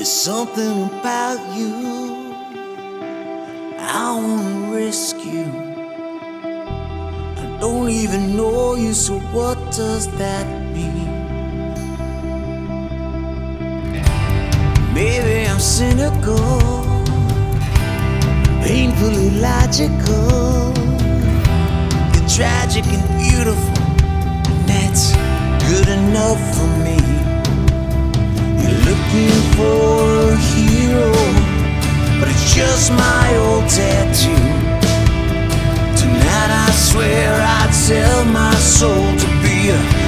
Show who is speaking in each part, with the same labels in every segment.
Speaker 1: There's something about you I wanna rescue. I don't even know you, so what does that mean? Maybe I'm cynical, painfully logical. You're tragic and beautiful, and that's good enough for me. Just my old tattoo. Tonight I swear I'd sell my soul to be a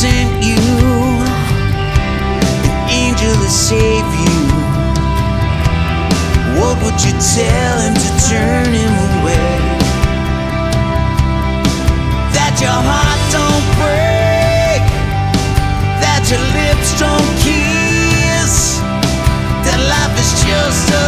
Speaker 1: sent you. An angel to save you, what would you tell him to turn him away? That your heart don't break, that your lips don't kiss, that life is just a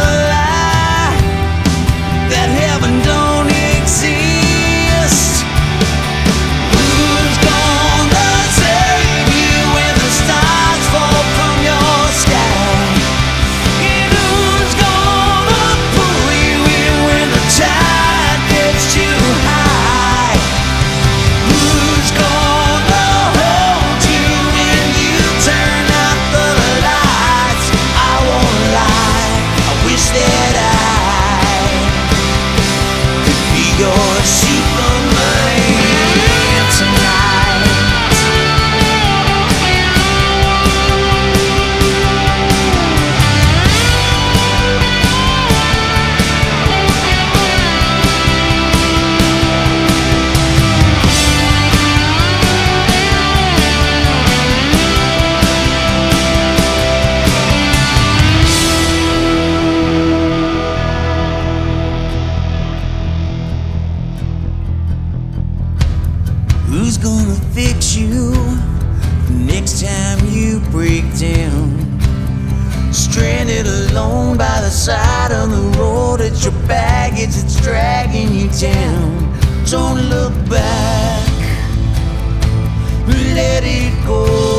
Speaker 1: Gonna fix you next time you break down? Stranded alone by the side of the road, it's your baggage that's dragging you down. Don't look back, let it go.